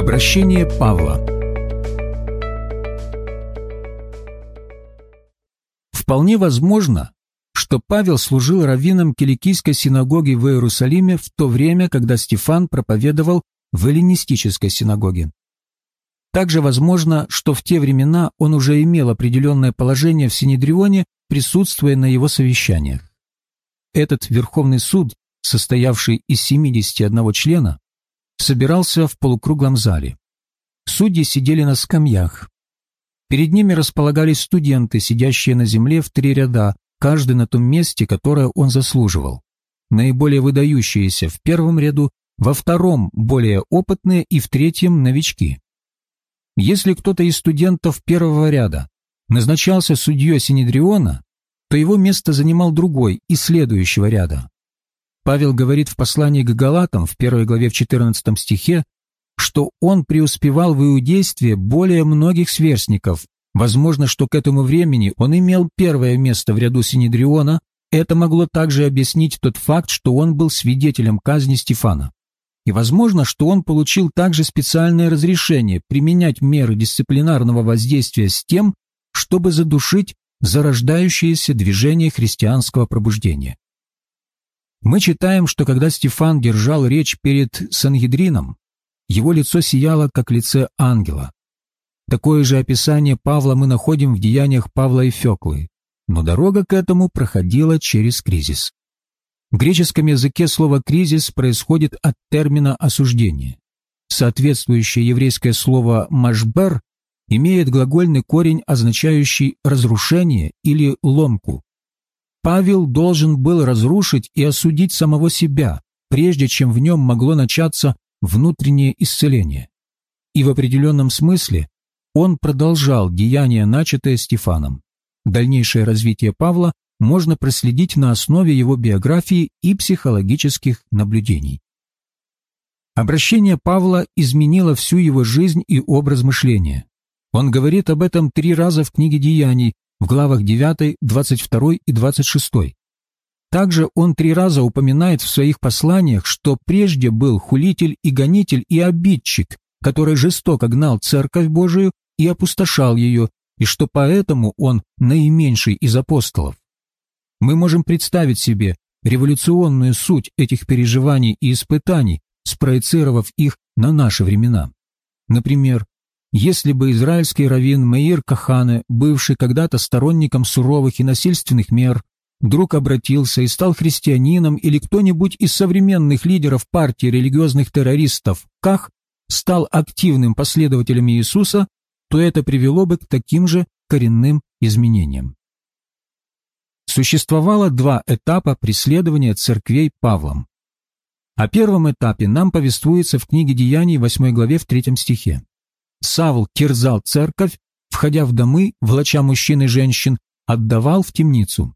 Обращение Павла Вполне возможно, что Павел служил раввином Киликийской синагоги в Иерусалиме в то время, когда Стефан проповедовал в эллинистической синагоге. Также возможно, что в те времена он уже имел определенное положение в Синедрионе, присутствуя на его совещаниях. Этот Верховный суд, состоявший из 71 члена, собирался в полукруглом зале. Судьи сидели на скамьях. Перед ними располагались студенты, сидящие на земле в три ряда, каждый на том месте, которое он заслуживал. Наиболее выдающиеся в первом ряду, во втором – более опытные и в третьем – новички. Если кто-то из студентов первого ряда назначался судьей Синедриона, то его место занимал другой из следующего ряда. Павел говорит в послании к Галатам в первой главе в 14 стихе, что он преуспевал в иудействе более многих сверстников. Возможно, что к этому времени он имел первое место в ряду Синедриона, это могло также объяснить тот факт, что он был свидетелем казни Стефана. И возможно, что он получил также специальное разрешение применять меры дисциплинарного воздействия с тем, чтобы задушить зарождающееся движение христианского пробуждения. Мы читаем, что когда Стефан держал речь перед Сангедрином, его лицо сияло, как лице ангела. Такое же описание Павла мы находим в деяниях Павла и Феклы, но дорога к этому проходила через кризис. В греческом языке слово «кризис» происходит от термина «осуждение». Соответствующее еврейское слово «машбер» имеет глагольный корень, означающий «разрушение» или «ломку». Павел должен был разрушить и осудить самого себя, прежде чем в нем могло начаться внутреннее исцеление. И в определенном смысле он продолжал деяние, начатое Стефаном. Дальнейшее развитие Павла можно проследить на основе его биографии и психологических наблюдений. Обращение Павла изменило всю его жизнь и образ мышления. Он говорит об этом три раза в книге «Деяний», в главах 9, 22 и 26. Также он три раза упоминает в своих посланиях, что прежде был хулитель и гонитель и обидчик, который жестоко гнал Церковь Божию и опустошал ее, и что поэтому он наименьший из апостолов. Мы можем представить себе революционную суть этих переживаний и испытаний, спроецировав их на наши времена. Например, если бы израильский раввин Меир Кахане, бывший когда-то сторонником суровых и насильственных мер, вдруг обратился и стал христианином или кто-нибудь из современных лидеров партии религиозных террористов Ках стал активным последователем Иисуса, то это привело бы к таким же коренным изменениям. Существовало два этапа преследования церквей Павлом. О первом этапе нам повествуется в книге Деяний 8 главе в 3 стихе. Савл терзал церковь, входя в домы, влача мужчин и женщин, отдавал в темницу.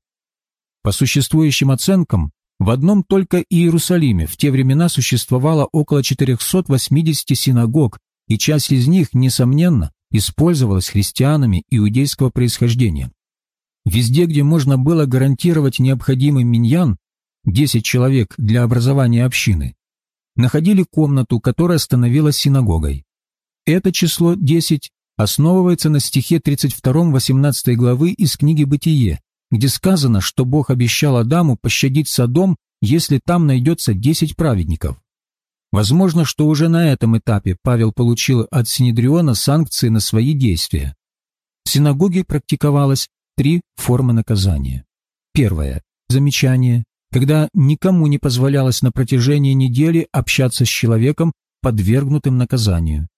По существующим оценкам, в одном только Иерусалиме в те времена существовало около 480 синагог, и часть из них, несомненно, использовалась христианами иудейского происхождения. Везде, где можно было гарантировать необходимый миньян, 10 человек для образования общины, находили комнату, которая становилась синагогой. Это число 10 основывается на стихе 32-18 главы из книги «Бытие», где сказано, что Бог обещал Адаму пощадить Содом, если там найдется 10 праведников. Возможно, что уже на этом этапе Павел получил от Синедриона санкции на свои действия. В синагоге практиковалось Три формы наказания. Первое. Замечание, когда никому не позволялось на протяжении недели общаться с человеком, подвергнутым наказанию.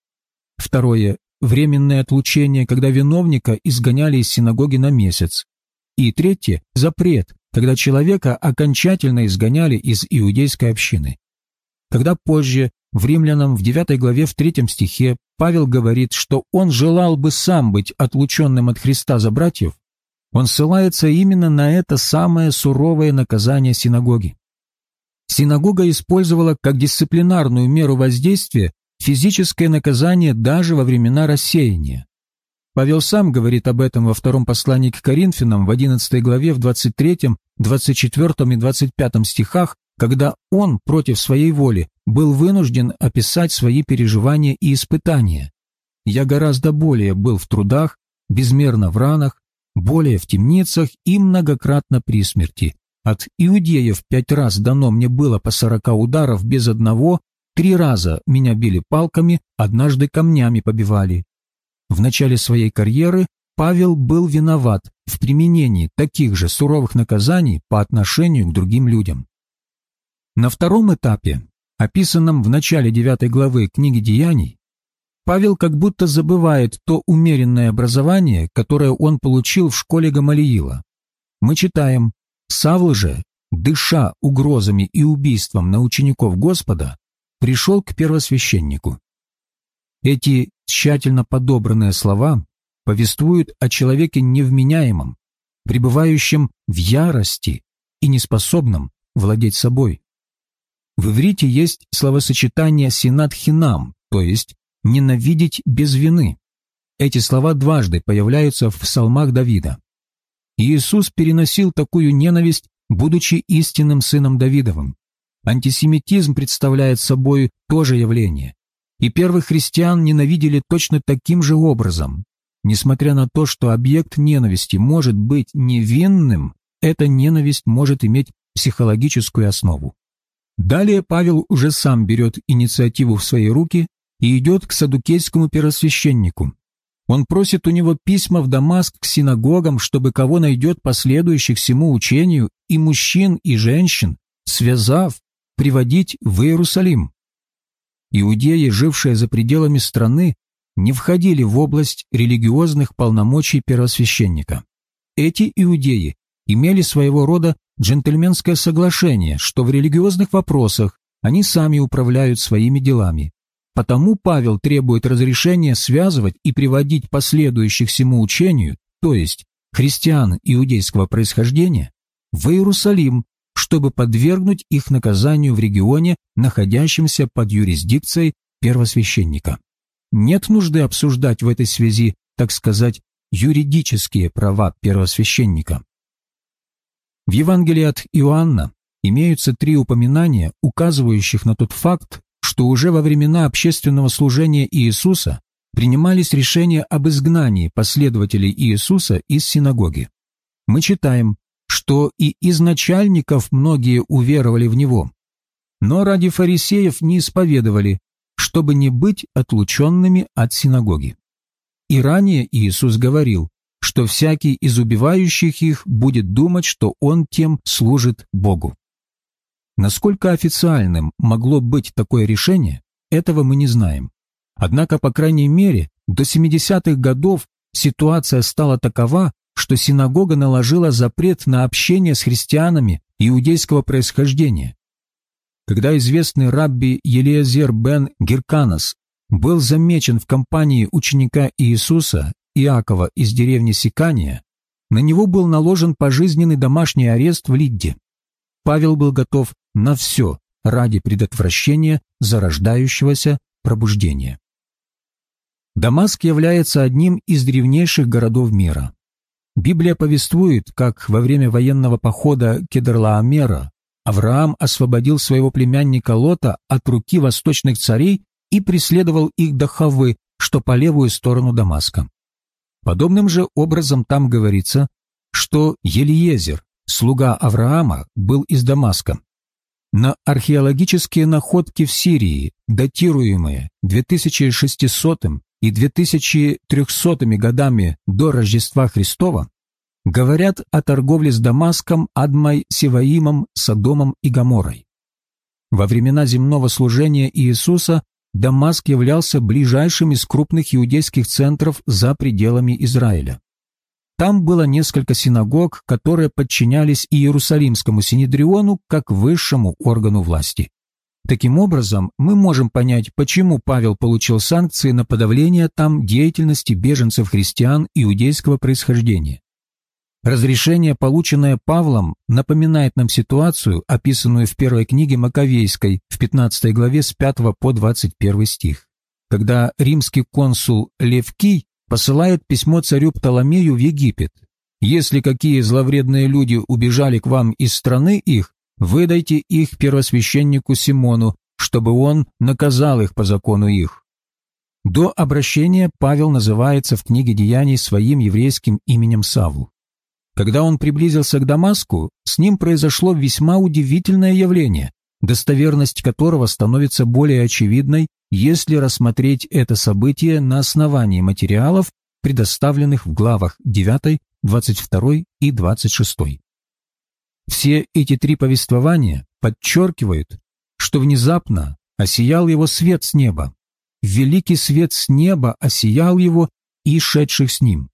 Второе. Временное отлучение, когда виновника изгоняли из синагоги на месяц. И третье. Запрет, когда человека окончательно изгоняли из иудейской общины. Когда позже, в Римлянам в 9 главе в 3 стихе, Павел говорит, что он желал бы сам быть отлученным от Христа за братьев, он ссылается именно на это самое суровое наказание синагоги. Синагога использовала как дисциплинарную меру воздействия физическое наказание даже во времена рассеяния. Павел сам говорит об этом во втором послании к Коринфянам в 11 главе в 23, 24 и 25 стихах, когда он против своей воли был вынужден описать свои переживания и испытания. Я гораздо более был в трудах, безмерно в ранах, более в темницах и многократно при смерти. От иудеев пять раз дано мне было по сорока ударов без одного, три раза меня били палками, однажды камнями побивали. В начале своей карьеры Павел был виноват в применении таких же суровых наказаний по отношению к другим людям. На втором этапе, описанном в начале девятой главы книги «Деяний», Павел как будто забывает то умеренное образование, которое он получил в школе Гамалиила. Мы читаем Савл же, дыша угрозами и убийством на учеников Господа, пришел к первосвященнику. Эти тщательно подобранные слова повествуют о человеке невменяемом, пребывающем в ярости и неспособном владеть собой. В иврите есть словосочетание «синат хинам», то есть «ненавидеть без вины». Эти слова дважды появляются в псалмах Давида. Иисус переносил такую ненависть, будучи истинным сыном Давидовым. Антисемитизм представляет собой то же явление. И первых христиан ненавидели точно таким же образом. Несмотря на то, что объект ненависти может быть невинным, эта ненависть может иметь психологическую основу. Далее Павел уже сам берет инициативу в свои руки и идет к садукейскому первосвященнику, он просит у него письма в Дамаск к синагогам, чтобы кого найдет последующих всему учению, и мужчин, и женщин, связав, приводить в Иерусалим. Иудеи, жившие за пределами страны, не входили в область религиозных полномочий первосвященника. Эти иудеи имели своего рода джентльменское соглашение, что в религиозных вопросах они сами управляют своими делами. Потому Павел требует разрешения связывать и приводить последующих всему учению, то есть христиан иудейского происхождения, в Иерусалим, чтобы подвергнуть их наказанию в регионе, находящемся под юрисдикцией первосвященника. Нет нужды обсуждать в этой связи, так сказать, юридические права первосвященника. В Евангелии от Иоанна имеются три упоминания, указывающих на тот факт, что уже во времена общественного служения Иисуса принимались решения об изгнании последователей Иисуса из синагоги. Мы читаем, что и из начальников многие уверовали в Него, но ради фарисеев не исповедовали, чтобы не быть отлученными от синагоги. И ранее Иисус говорил, что всякий из убивающих их будет думать, что он тем служит Богу. Насколько официальным могло быть такое решение, этого мы не знаем. Однако, по крайней мере, до 70-х годов ситуация стала такова, что синагога наложила запрет на общение с христианами иудейского происхождения. Когда известный рабби Елиазер бен Герканос был замечен в компании ученика Иисуса Иакова из деревни Сикания, на него был наложен пожизненный домашний арест в Лидде. Павел был готов на все ради предотвращения зарождающегося пробуждения. Дамаск является одним из древнейших городов мира. Библия повествует, как во время военного похода Кедрлаамера Авраам освободил своего племянника Лота от руки восточных царей и преследовал их до Хавы, что по левую сторону Дамаска. Подобным же образом там говорится, что Елиезер, слуга Авраама, был из Дамаска. На археологические находки в Сирии, датируемые 2600 и 2300 годами до Рождества Христова, говорят о торговле с Дамаском, Адмой, Севаимом, Содомом и Гоморой. Во времена земного служения Иисуса Дамаск являлся ближайшим из крупных иудейских центров за пределами Израиля. Там было несколько синагог, которые подчинялись Иерусалимскому Синедриону как высшему органу власти. Таким образом, мы можем понять, почему Павел получил санкции на подавление там деятельности беженцев-христиан иудейского происхождения. Разрешение, полученное Павлом, напоминает нам ситуацию, описанную в первой книге Маковейской, в 15 главе с 5 по 21 стих. Когда римский консул Левкий посылает письмо царю Птоломею в Египет. Если какие зловредные люди убежали к вам из страны их, выдайте их первосвященнику Симону, чтобы он наказал их по закону их». До обращения Павел называется в книге Деяний своим еврейским именем Саву. Когда он приблизился к Дамаску, с ним произошло весьма удивительное явление, достоверность которого становится более очевидной, если рассмотреть это событие на основании материалов, предоставленных в главах 9, 22 и 26. Все эти три повествования подчеркивают, что внезапно осиял его свет с неба, великий свет с неба осиял его и шедших с ним.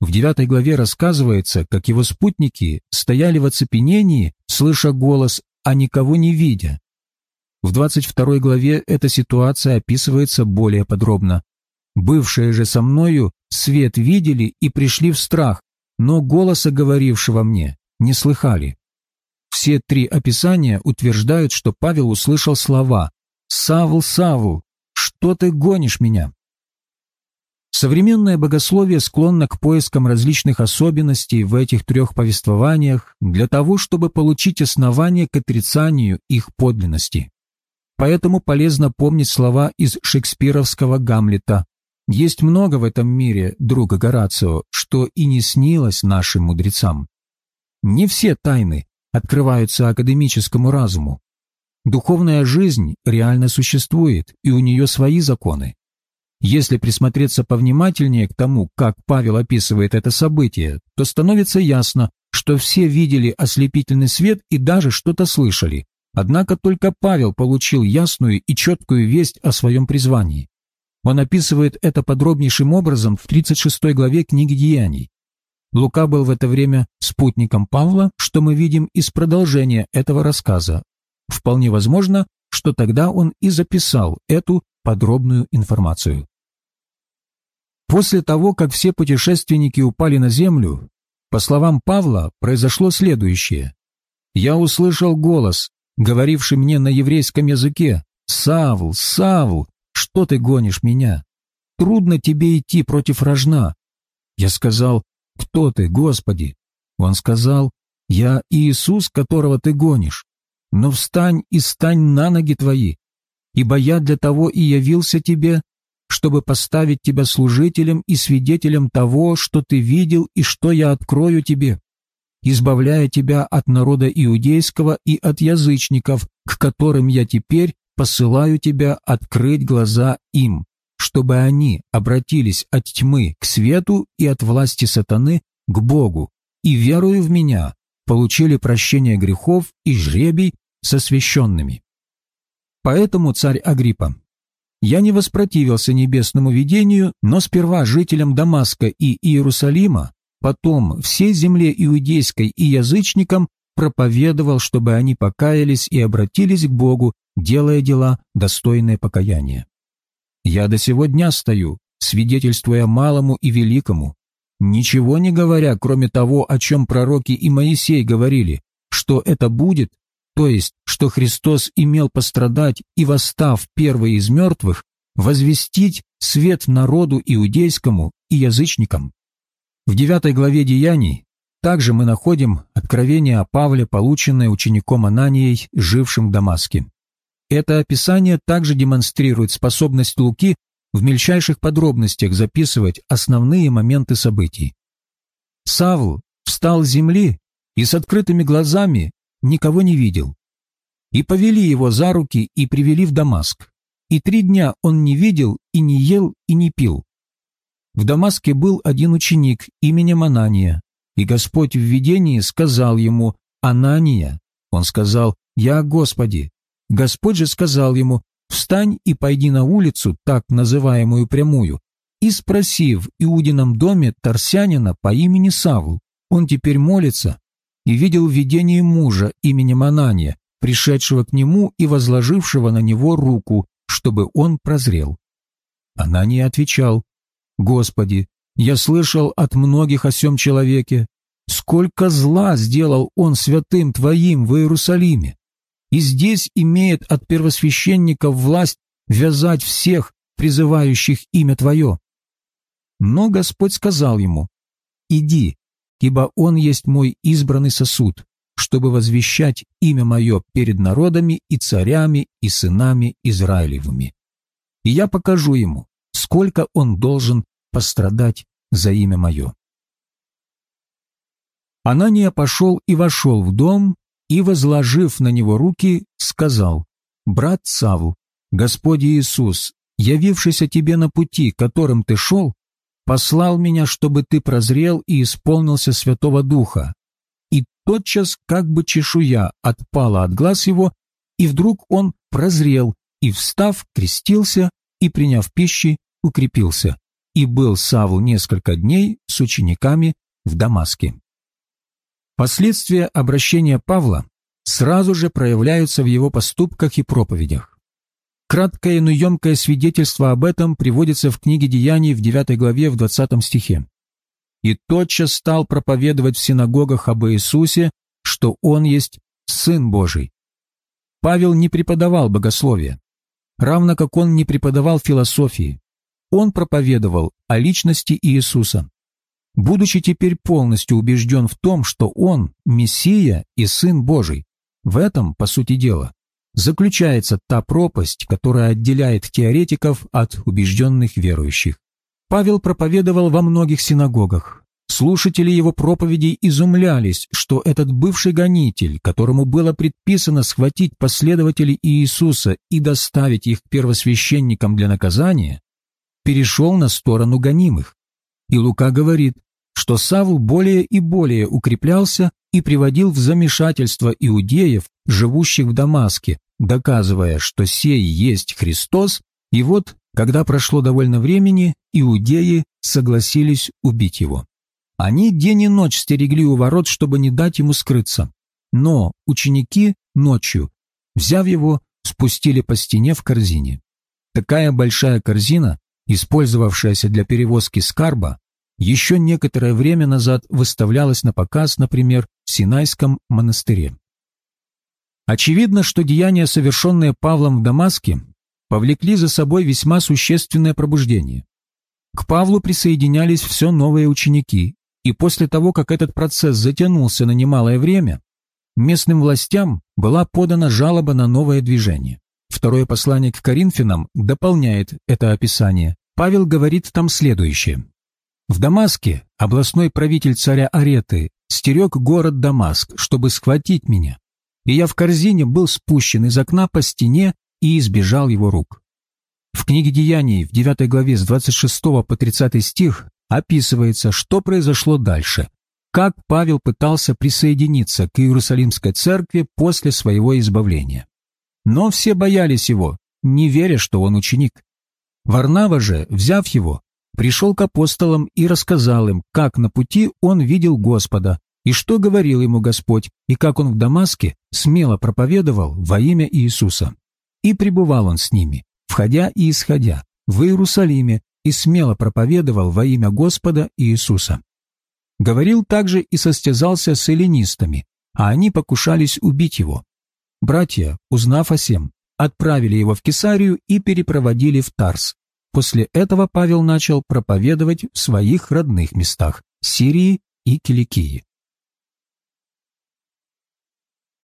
В девятой главе рассказывается, как его спутники стояли в оцепенении, слыша голос, а никого не видя. В двадцать второй главе эта ситуация описывается более подробно. Бывшие же со мною свет видели и пришли в страх, но голоса говорившего мне не слыхали. Все три описания утверждают, что Павел услышал слова «Савл, Савл, что ты гонишь меня?» Современное богословие склонно к поискам различных особенностей в этих трех повествованиях для того, чтобы получить основание к отрицанию их подлинности. Поэтому полезно помнить слова из шекспировского «Гамлета». Есть много в этом мире, друга Горацио, что и не снилось нашим мудрецам. Не все тайны открываются академическому разуму. Духовная жизнь реально существует, и у нее свои законы. Если присмотреться повнимательнее к тому, как Павел описывает это событие, то становится ясно, что все видели ослепительный свет и даже что-то слышали. Однако только Павел получил ясную и четкую весть о своем призвании. Он описывает это подробнейшим образом в 36 главе книги Деяний. Лука был в это время спутником Павла, что мы видим из продолжения этого рассказа, Вполне возможно, что тогда он и записал эту подробную информацию. После того, как все путешественники упали на землю, по словам Павла, произошло следующее. «Я услышал голос, говоривший мне на еврейском языке, «Савл, Савл, что ты гонишь меня? Трудно тебе идти против рожна». Я сказал, «Кто ты, Господи?» Он сказал, «Я Иисус, которого ты гонишь. Но встань и стань на ноги твои, ибо я для того и явился тебе, чтобы поставить тебя служителем и свидетелем того, что ты видел и что я открою тебе, избавляя тебя от народа иудейского и от язычников, к которым я теперь посылаю тебя открыть глаза им, чтобы они обратились от тьмы к свету и от власти сатаны к Богу, и, веруя в меня, получили прощение грехов и жребий со священными. Поэтому, царь Агриппа, я не воспротивился небесному видению, но сперва жителям Дамаска и Иерусалима, потом всей земле иудейской и язычникам проповедовал, чтобы они покаялись и обратились к Богу, делая дела, достойные покаяния. Я до сего дня стою, свидетельствуя малому и великому, ничего не говоря, кроме того, о чем пророки и Моисей говорили, что это будет, то есть, что Христос имел пострадать и, восстав первый из мертвых, возвестить свет народу иудейскому и язычникам. В девятой главе Деяний также мы находим откровение о Павле, полученное учеником Ананией, жившим в Дамаске. Это описание также демонстрирует способность Луки в мельчайших подробностях записывать основные моменты событий. Савл встал с земли и с открытыми глазами никого не видел. И повели его за руки и привели в Дамаск. И три дня он не видел и не ел и не пил. В Дамаске был один ученик именем Анания, и Господь в видении сказал ему «Анания». Он сказал «Я Господи». Господь же сказал ему «Встань и пойди на улицу, так называемую прямую, и спроси в Иудином доме Тарсянина по имени Савл. Он теперь молится, и видел видение мужа именем Анания, пришедшего к нему и возложившего на него руку, чтобы он прозрел. Анания отвечал, «Господи, я слышал от многих о сем человеке. Сколько зла сделал он святым Твоим в Иерусалиме! И здесь имеет от первосвященников власть вязать всех, призывающих имя Твое. Но Господь сказал ему, «Иди, ибо он есть мой избранный сосуд, чтобы возвещать имя мое перед народами и царями и сынами Израилевыми. И я покажу ему, сколько он должен пострадать за имя мое. Анания пошел и вошел в дом, и, возложив на него руки, сказал, «Брат Савл, Господь Иисус, явившийся тебе на пути, которым ты шел, послал меня, чтобы ты прозрел и исполнился Святого Духа. И тотчас, как бы чешуя отпала от глаз его, и вдруг он прозрел, и, встав, крестился, и, приняв пищи, укрепился, и был Савл несколько дней с учениками в Дамаске. Последствия обращения Павла сразу же проявляются в его поступках и проповедях. Краткое, но емкое свидетельство об этом приводится в книге Деяний в 9 главе в 20 стихе. «И тотчас стал проповедовать в синагогах об Иисусе, что Он есть Сын Божий». Павел не преподавал богословия, равно как он не преподавал философии. Он проповедовал о личности Иисуса будучи теперь полностью убежден в том, что он – Мессия и Сын Божий. В этом, по сути дела, заключается та пропасть, которая отделяет теоретиков от убежденных верующих. Павел проповедовал во многих синагогах. Слушатели его проповедей изумлялись, что этот бывший гонитель, которому было предписано схватить последователей Иисуса и доставить их к первосвященникам для наказания, перешел на сторону гонимых. И Лука говорит, что Савл более и более укреплялся и приводил в замешательство иудеев, живущих в Дамаске, доказывая, что сей есть Христос, и вот, когда прошло довольно времени, иудеи согласились убить его. Они день и ночь стерегли у ворот, чтобы не дать ему скрыться. Но ученики ночью, взяв его, спустили по стене в корзине. Такая большая корзина, использовавшаяся для перевозки скарба, еще некоторое время назад выставлялась на показ, например, в Синайском монастыре. Очевидно, что деяния, совершенные Павлом в Дамаске, повлекли за собой весьма существенное пробуждение. К Павлу присоединялись все новые ученики, и после того, как этот процесс затянулся на немалое время, местным властям была подана жалоба на новое движение. Второе послание к Коринфянам дополняет это описание. Павел говорит там следующее. В Дамаске областной правитель царя Ареты стерег город Дамаск, чтобы схватить меня, и я в корзине был спущен из окна по стене и избежал его рук. В книге Деяний в 9 главе с 26 по 30 стих описывается, что произошло дальше, как Павел пытался присоединиться к Иерусалимской церкви после своего избавления. Но все боялись его, не веря, что он ученик. Варнава же, взяв его, пришел к апостолам и рассказал им, как на пути он видел Господа, и что говорил ему Господь, и как он в Дамаске смело проповедовал во имя Иисуса. И пребывал он с ними, входя и исходя, в Иерусалиме, и смело проповедовал во имя Господа Иисуса. Говорил также и состязался с эллинистами, а они покушались убить его. Братья, узнав о сем, отправили его в Кесарию и перепроводили в Тарс, После этого Павел начал проповедовать в своих родных местах – Сирии и Киликии.